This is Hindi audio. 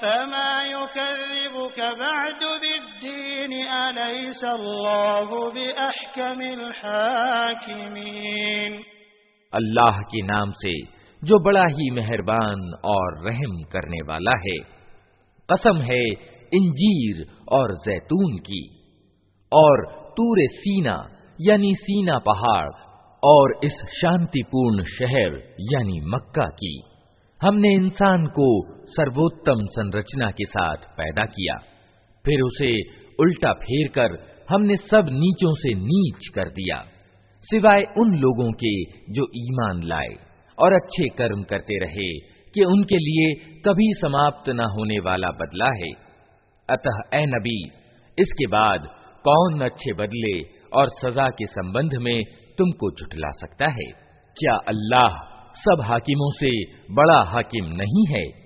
फमा युकज़्ज़िबुक बअद बिद्दीन अलैस अल्लाहु बिअहकमिल हाकिमीन अल्लाह के नाम से जो बड़ा ही मेहरबान और रहम करने वाला है, कसम है इंजीर और जैतून की, और तूरे सीना, यानी सीना पहाड़, और इस शांतिपूर्ण शहर, यानी मक्का की। हमने इंसान को सर्वोत्तम संरचना के साथ पैदा किया। फिर उसे उल्टा फेर कर हमने सब नीचों से नीच कर दिया, सिवाय उन लोगों के जो ईमान लाए और अच्छे कर्म करते रहे कि उनके लिए कभी समाप्त न होने वाला बदला है। अतः ए नबी, इसके बाद कौन अच्छे बदले और सजा के संबंध में तुमको झुटला सकता है? क्या अल्लाह सब हाकिमों से बड़ा हाकिम नहीं है।